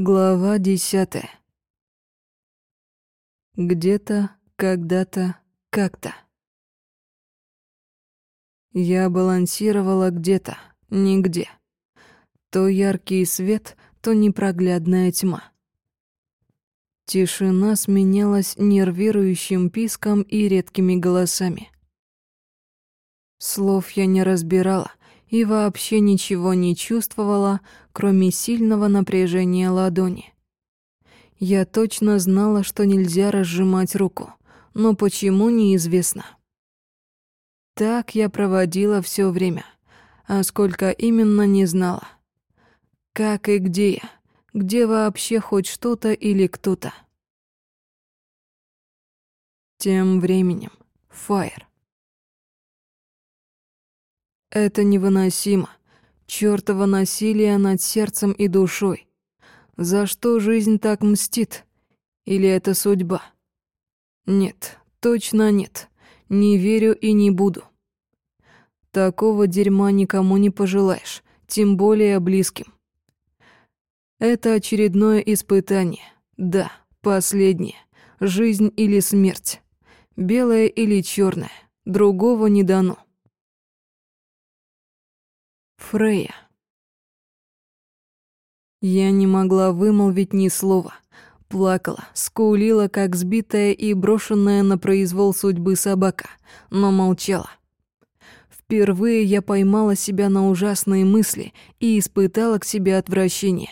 Глава десятая. Где-то, когда-то, как-то. Я балансировала где-то, нигде. То яркий свет, то непроглядная тьма. Тишина сменялась нервирующим писком и редкими голосами. Слов я не разбирала, и вообще ничего не чувствовала, кроме сильного напряжения ладони. Я точно знала, что нельзя разжимать руку, но почему неизвестно. Так я проводила все время, а сколько именно не знала. Как и где я, где вообще хоть что-то или кто-то. Тем временем, Фаер. Это невыносимо. Чёртово насилие над сердцем и душой. За что жизнь так мстит? Или это судьба? Нет, точно нет. Не верю и не буду. Такого дерьма никому не пожелаешь, тем более близким. Это очередное испытание. Да, последнее. Жизнь или смерть. Белое или черное. Другого не дано. Фрея. Я не могла вымолвить ни слова. Плакала, скулила, как сбитая и брошенная на произвол судьбы собака, но молчала. Впервые я поймала себя на ужасные мысли и испытала к себе отвращение.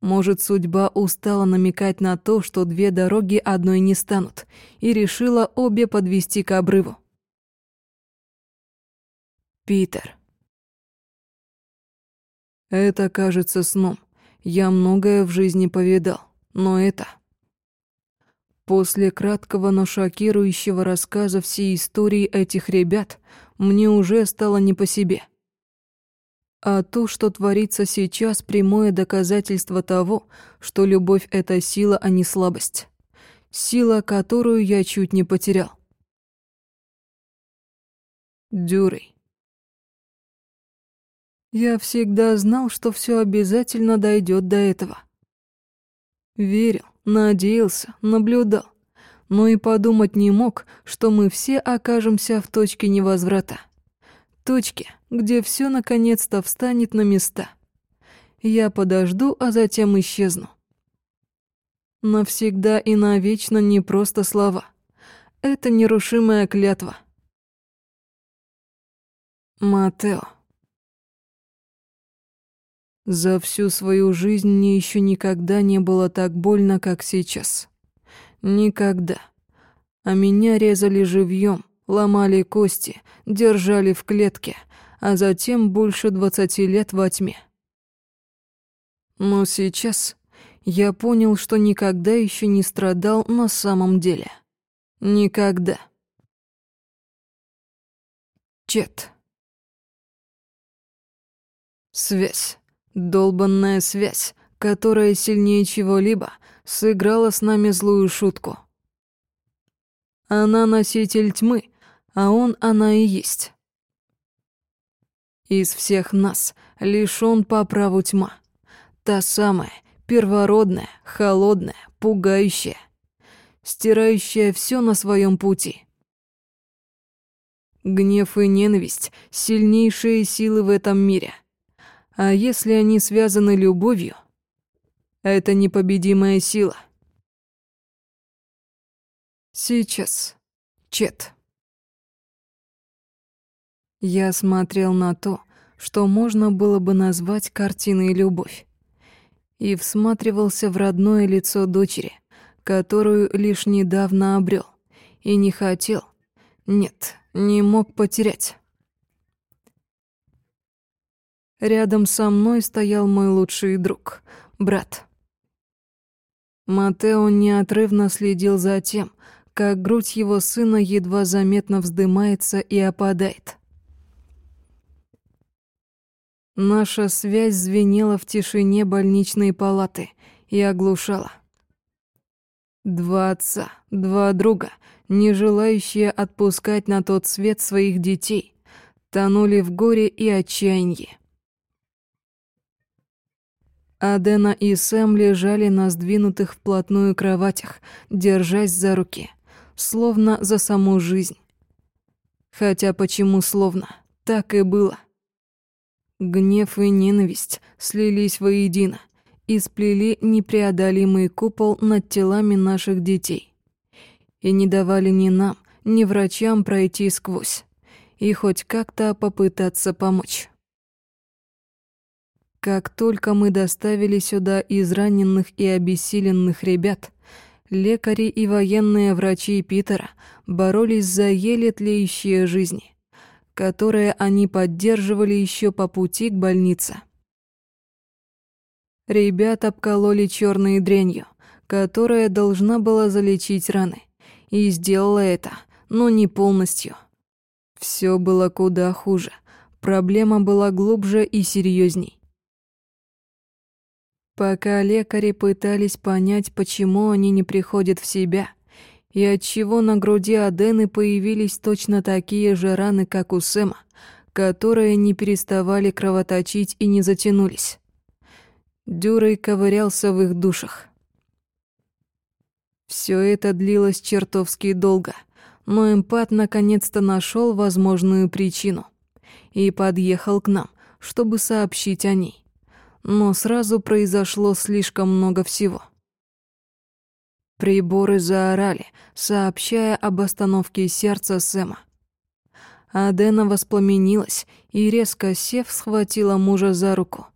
Может, судьба устала намекать на то, что две дороги одной не станут, и решила обе подвести к обрыву. Питер. Это кажется сном. Я многое в жизни повидал, но это... После краткого, но шокирующего рассказа всей истории этих ребят, мне уже стало не по себе. А то, что творится сейчас, прямое доказательство того, что любовь — это сила, а не слабость. Сила, которую я чуть не потерял. Дюрей. Я всегда знал, что все обязательно дойдет до этого. Верил, надеялся, наблюдал, но и подумать не мог, что мы все окажемся в точке невозврата. Точке, где все наконец-то встанет на места. Я подожду, а затем исчезну. Навсегда и навечно не просто слова. Это нерушимая клятва. Матео. За всю свою жизнь мне еще никогда не было так больно, как сейчас. Никогда. А меня резали живьем, ломали кости, держали в клетке, а затем больше двадцати лет во тьме. Но сейчас я понял, что никогда еще не страдал на самом деле. Никогда. Чет. Связь. Долбанная связь, которая сильнее чего-либо, сыграла с нами злую шутку. Она носитель тьмы, а он она и есть. Из всех нас лишь он по праву тьма. Та самая, первородная, холодная, пугающая, стирающая все на своем пути. Гнев и ненависть — сильнейшие силы в этом мире — а если они связаны любовью, это непобедимая сила. Сейчас. Чет. Я смотрел на то, что можно было бы назвать картиной любовь, и всматривался в родное лицо дочери, которую лишь недавно обрел, и не хотел, нет, не мог потерять. Рядом со мной стоял мой лучший друг, брат. Матео неотрывно следил за тем, как грудь его сына едва заметно вздымается и опадает. Наша связь звенела в тишине больничной палаты и оглушала. Два отца, два друга, не желающие отпускать на тот свет своих детей, тонули в горе и отчаянии. Адена и Сэм лежали на сдвинутых вплотную кроватях, держась за руки, словно за саму жизнь. Хотя почему словно? Так и было. Гнев и ненависть слились воедино и сплели непреодолимый купол над телами наших детей. И не давали ни нам, ни врачам пройти сквозь и хоть как-то попытаться помочь. Как только мы доставили сюда израненных и обессиленных ребят, лекари и военные врачи Питера боролись за еле тлеющие жизни, которые они поддерживали еще по пути к больнице. Ребят обкололи черной дрянью, которая должна была залечить раны, и сделала это, но не полностью. Все было куда хуже. Проблема была глубже и серьезней. Пока лекари пытались понять, почему они не приходят в себя, и отчего на груди Адены появились точно такие же раны, как у Сэма, которые не переставали кровоточить и не затянулись. Дюрей ковырялся в их душах. Все это длилось чертовски долго, но эмпат наконец-то нашел возможную причину и подъехал к нам, чтобы сообщить о ней но сразу произошло слишком много всего. Приборы заорали, сообщая об остановке сердца Сэма. Адена воспламенилась и, резко сев, схватила мужа за руку,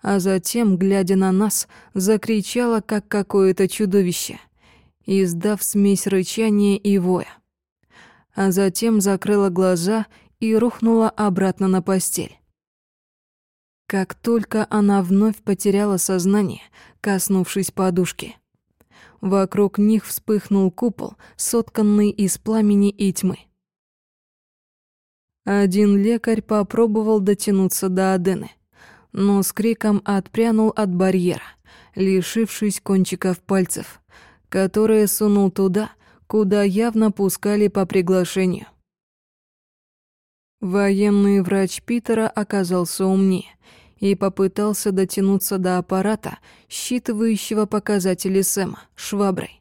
а затем, глядя на нас, закричала, как какое-то чудовище, издав смесь рычания и воя. А затем закрыла глаза и рухнула обратно на постель. Как только она вновь потеряла сознание, коснувшись подушки. Вокруг них вспыхнул купол, сотканный из пламени и тьмы. Один лекарь попробовал дотянуться до Адены, но с криком отпрянул от барьера, лишившись кончиков пальцев, которые сунул туда, куда явно пускали по приглашению. Военный врач Питера оказался умнее и попытался дотянуться до аппарата, считывающего показатели Сэма, шваброй,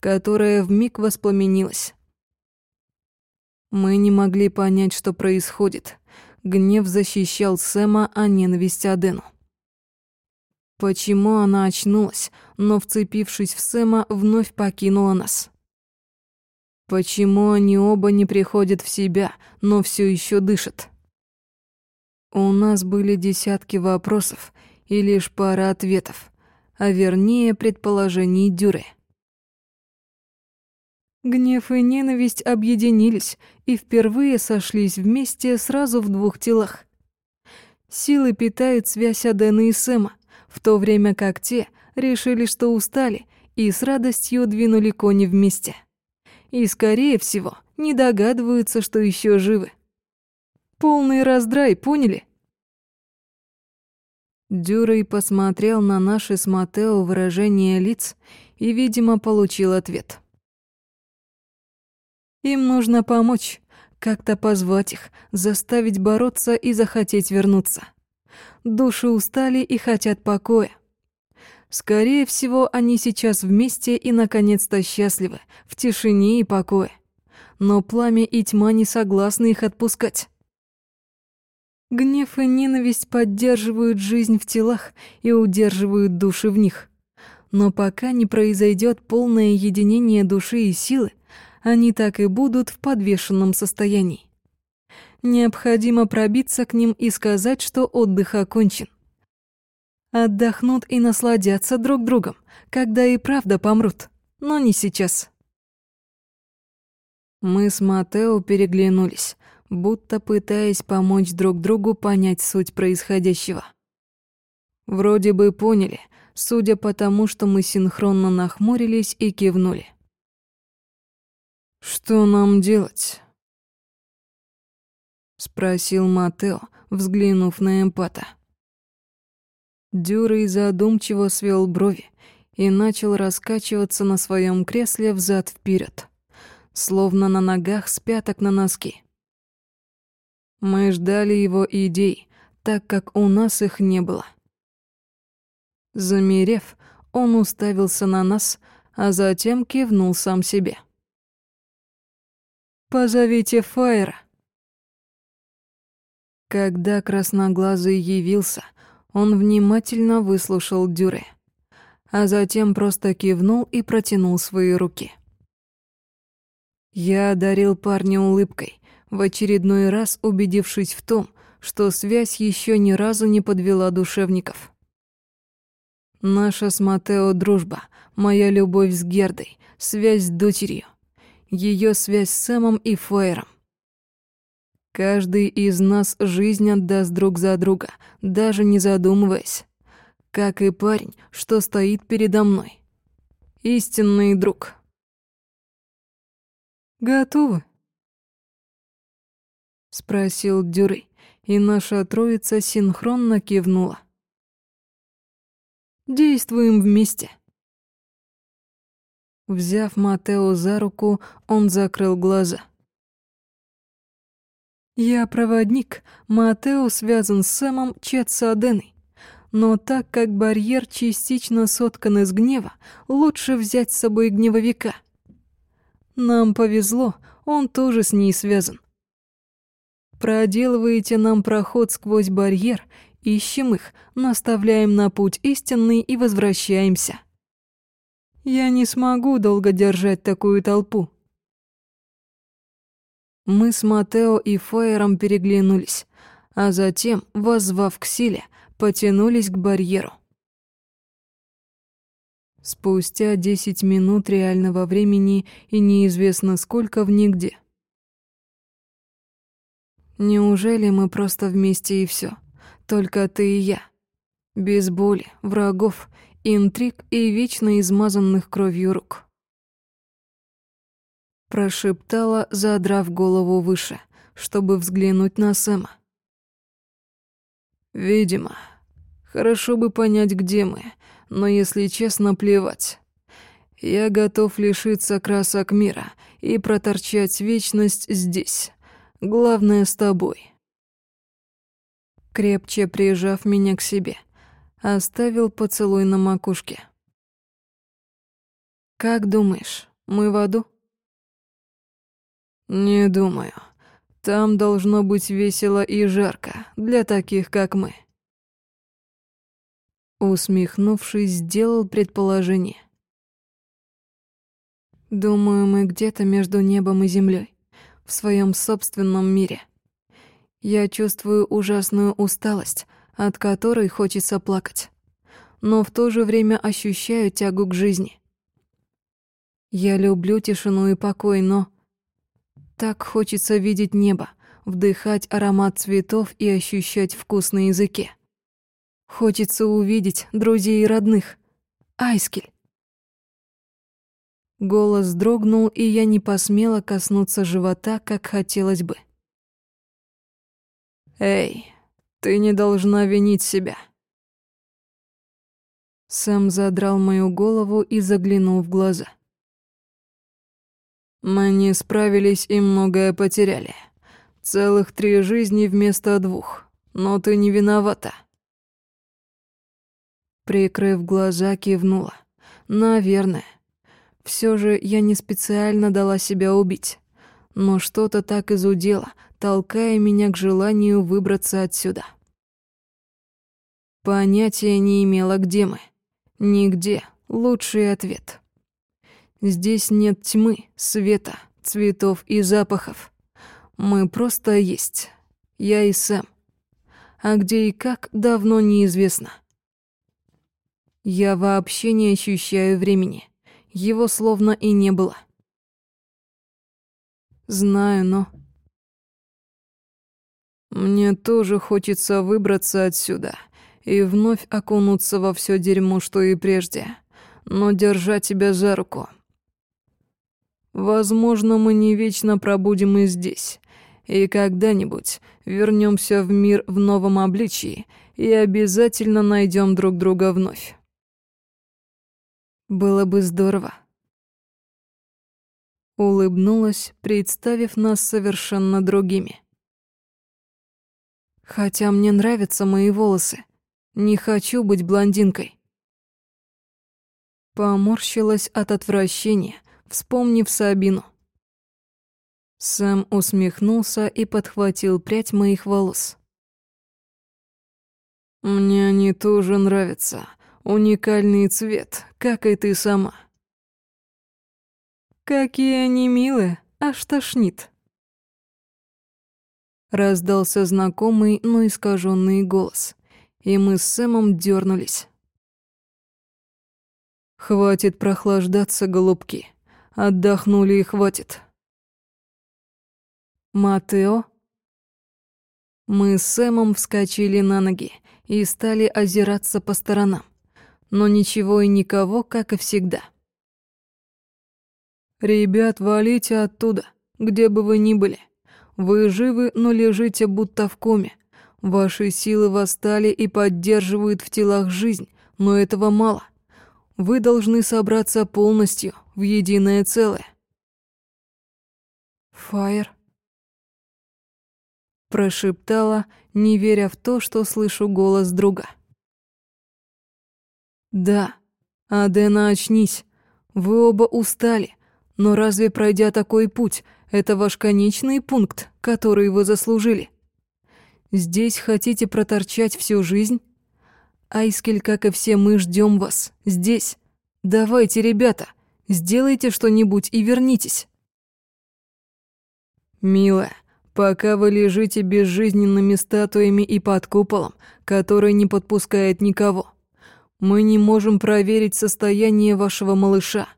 которая вмиг воспламенилась. Мы не могли понять, что происходит. Гнев защищал Сэма, а ненависть Адену. Почему она очнулась, но, вцепившись в Сэма, вновь покинула нас? Почему они оба не приходят в себя, но все еще дышат? У нас были десятки вопросов и лишь пара ответов, а вернее предположений Дюре. Гнев и ненависть объединились и впервые сошлись вместе сразу в двух телах. Силы питают связь Адена и Сэма, в то время как те решили, что устали, и с радостью двинули кони вместе. И, скорее всего, не догадываются, что еще живы. Полный раздрай, поняли? Дюрей посмотрел на наши с Матео выражение лиц и, видимо, получил ответ. Им нужно помочь, как-то позвать их, заставить бороться и захотеть вернуться. Души устали и хотят покоя. Скорее всего, они сейчас вместе и наконец-то счастливы, в тишине и покое. Но пламя и тьма не согласны их отпускать. Гнев и ненависть поддерживают жизнь в телах и удерживают души в них. Но пока не произойдет полное единение души и силы, они так и будут в подвешенном состоянии. Необходимо пробиться к ним и сказать, что отдых окончен. Отдохнут и насладятся друг другом, когда и правда помрут, но не сейчас. Мы с Матео переглянулись, будто пытаясь помочь друг другу понять суть происходящего. Вроде бы поняли, судя по тому, что мы синхронно нахмурились и кивнули. «Что нам делать?» — спросил Матео, взглянув на эмпата. Дюрей задумчиво свел брови и начал раскачиваться на своем кресле взад вперед, словно на ногах с пяток на носки. Мы ждали его идей, так как у нас их не было. Замерев, он уставился на нас, а затем кивнул сам себе. «Позовите Фаера». Когда красноглазый явился, он внимательно выслушал Дюре, а затем просто кивнул и протянул свои руки. Я одарил парня улыбкой, в очередной раз убедившись в том, что связь еще ни разу не подвела душевников. Наша с Матео дружба, моя любовь с Гердой, связь с дочерью, ее связь с Сэмом и Фейром. Каждый из нас жизнь отдаст друг за друга, даже не задумываясь. Как и парень, что стоит передо мной. Истинный друг. «Готовы?» Спросил Дюрей, и наша троица синхронно кивнула. Действуем вместе. Взяв Матео за руку, он закрыл глаза. Я проводник, Матео связан с Сэмом Четсаденой. Но так как барьер частично соткан из гнева, лучше взять с собой гневовика. Нам повезло, он тоже с ней связан. Проделываете нам проход сквозь барьер, ищем их, наставляем на путь истинный и возвращаемся. Я не смогу долго держать такую толпу. Мы с Матео и Фаером переглянулись, а затем, воззвав к силе, потянулись к барьеру. Спустя десять минут реального времени и неизвестно сколько в нигде. Неужели мы просто вместе и все? Только ты и я. Без боли, врагов, интриг и вечно измазанных кровью рук. Прошептала, задрав голову выше, чтобы взглянуть на Сэма. Видимо. Хорошо бы понять, где мы, но, если честно, плевать. Я готов лишиться красок мира и проторчать вечность здесь. Главное, с тобой крепче прижав меня к себе, оставил поцелуй на макушке. «Как думаешь, мы в аду?» «Не думаю. Там должно быть весело и жарко для таких, как мы». Усмехнувшись, сделал предположение. «Думаю, мы где-то между небом и землей, в своем собственном мире». Я чувствую ужасную усталость, от которой хочется плакать, но в то же время ощущаю тягу к жизни. Я люблю тишину и покой, но так хочется видеть небо, вдыхать аромат цветов и ощущать вкус на языке. Хочется увидеть друзей и родных. Айскель. Голос дрогнул, и я не посмела коснуться живота, как хотелось бы. «Эй, ты не должна винить себя». Сэм задрал мою голову и заглянул в глаза. «Мы не справились и многое потеряли. Целых три жизни вместо двух. Но ты не виновата». Прикрыв глаза, кивнула. «Наверное. Все же я не специально дала себя убить. Но что-то так изудело, толкая меня к желанию выбраться отсюда. Понятия не имела, где мы. Нигде. Лучший ответ. Здесь нет тьмы, света, цветов и запахов. Мы просто есть. Я и Сэм. А где и как, давно неизвестно. Я вообще не ощущаю времени. Его словно и не было. Знаю, но мне тоже хочется выбраться отсюда и вновь окунуться во все дерьмо, что и прежде, но держать тебя за руку. Возможно, мы не вечно пробудем и здесь, и когда-нибудь вернемся в мир в новом обличии и обязательно найдем друг друга вновь. Было бы здорово. Улыбнулась, представив нас совершенно другими. Хотя мне нравятся мои волосы. Не хочу быть блондинкой. Поморщилась от отвращения, вспомнив Сабину. Сэм усмехнулся и подхватил прядь моих волос. «Мне они тоже нравятся. Уникальный цвет, как и ты сама». «Какие они милые, аж тошнит». Раздался знакомый, но искаженный голос, и мы с Сэмом дернулись. «Хватит прохлаждаться, голубки. Отдохнули и хватит». Матео? Мы с Сэмом вскочили на ноги и стали озираться по сторонам. Но ничего и никого, как и всегда. «Ребят, валите оттуда, где бы вы ни были. Вы живы, но лежите будто в коме. Ваши силы восстали и поддерживают в телах жизнь, но этого мало. Вы должны собраться полностью, в единое целое». «Фаер», прошептала, не веря в то, что слышу голос друга. «Да, Адена, очнись. Вы оба устали. Но разве пройдя такой путь, это ваш конечный пункт, который вы заслужили? Здесь хотите проторчать всю жизнь? Айскель, как и все мы, ждем вас. Здесь. Давайте, ребята, сделайте что-нибудь и вернитесь». «Милая, Пока вы лежите безжизненными статуями и под куполом, который не подпускает никого, мы не можем проверить состояние вашего малыша.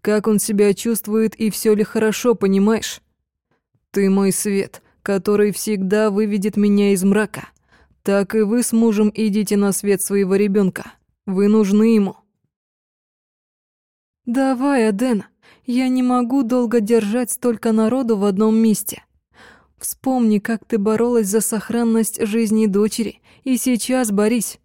Как он себя чувствует и все ли хорошо, понимаешь? Ты мой свет, который всегда выведет меня из мрака. Так и вы с мужем идите на свет своего ребенка. Вы нужны ему. Давай, Адена, я не могу долго держать столько народу в одном месте. Вспомни, как ты боролась за сохранность жизни дочери, и сейчас борись.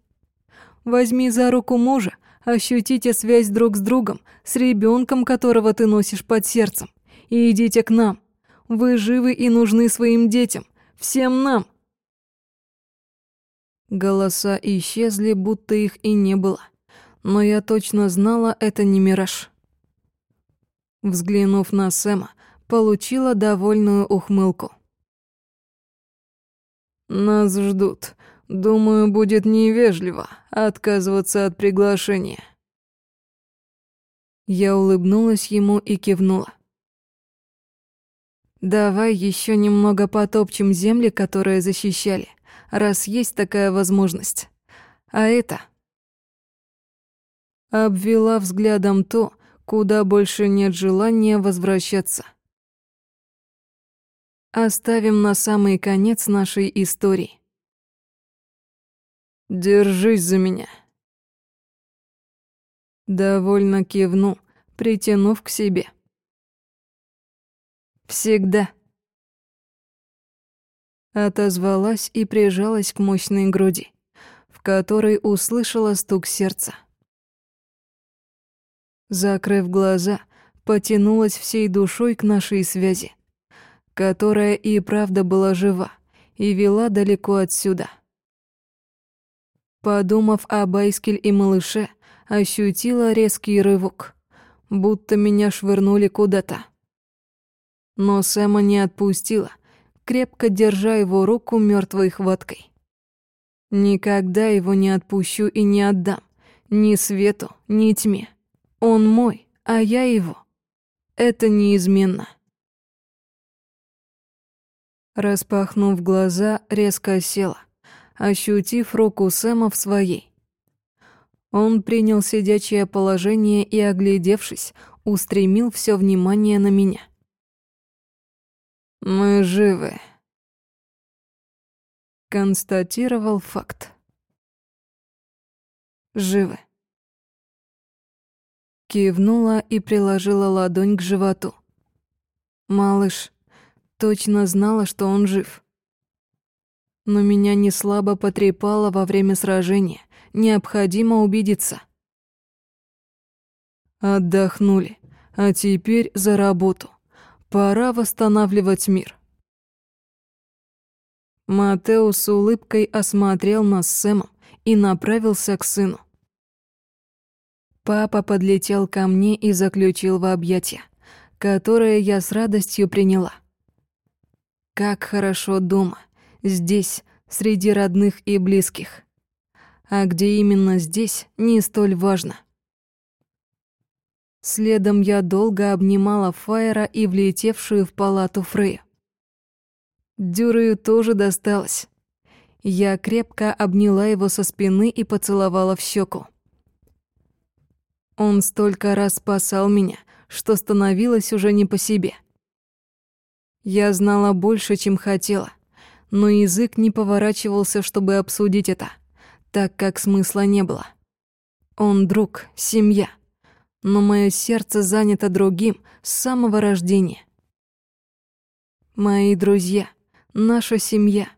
Возьми за руку мужа, ощутите связь друг с другом, с ребенком, которого ты носишь под сердцем, и идите к нам. Вы живы и нужны своим детям, всем нам. Голоса исчезли, будто их и не было, но я точно знала, это не мираж. Взглянув на Сэма, получила довольную ухмылку. Нас ждут. Думаю, будет невежливо отказываться от приглашения. Я улыбнулась ему и кивнула. Давай еще немного потопчем земли, которые защищали, раз есть такая возможность. А это... Обвела взглядом то, куда больше нет желания возвращаться. Оставим на самый конец нашей истории. Держись за меня. Довольно кивну, притянув к себе. Всегда. Отозвалась и прижалась к мощной груди, в которой услышала стук сердца. Закрыв глаза, потянулась всей душой к нашей связи которая и правда была жива и вела далеко отсюда. Подумав о Байскель и малыше, ощутила резкий рывок, будто меня швырнули куда-то. Но Сэма не отпустила, крепко держа его руку мертвой хваткой. Никогда его не отпущу и не отдам, ни свету, ни тьме. Он мой, а я его. Это неизменно. Распахнув глаза, резко села, ощутив руку Сэма в своей. Он принял сидячее положение и, оглядевшись, устремил все внимание на меня. «Мы живы», — констатировал факт. «Живы». Кивнула и приложила ладонь к животу. «Малыш, точно знала, что он жив. Но меня не слабо потрепало во время сражения. Необходимо убедиться. Отдохнули, а теперь за работу. Пора восстанавливать мир. Матео с улыбкой осмотрел нас с Сэмом и направился к сыну. Папа подлетел ко мне и заключил в объятия, которые я с радостью приняла. Как хорошо дома, здесь, среди родных и близких. А где именно здесь, не столь важно. Следом я долго обнимала Фаера и влетевшую в палату Фрею. Дюрою тоже досталось. Я крепко обняла его со спины и поцеловала в щеку. Он столько раз спасал меня, что становилось уже не по себе. Я знала больше, чем хотела, но язык не поворачивался, чтобы обсудить это, так как смысла не было. Он друг, семья, но мое сердце занято другим с самого рождения. Мои друзья, наша семья,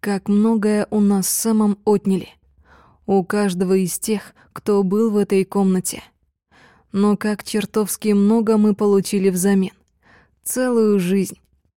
как многое у нас самом отняли — у каждого из тех, кто был в этой комнате. Но как чертовски много мы получили взамен. Целую жизнь,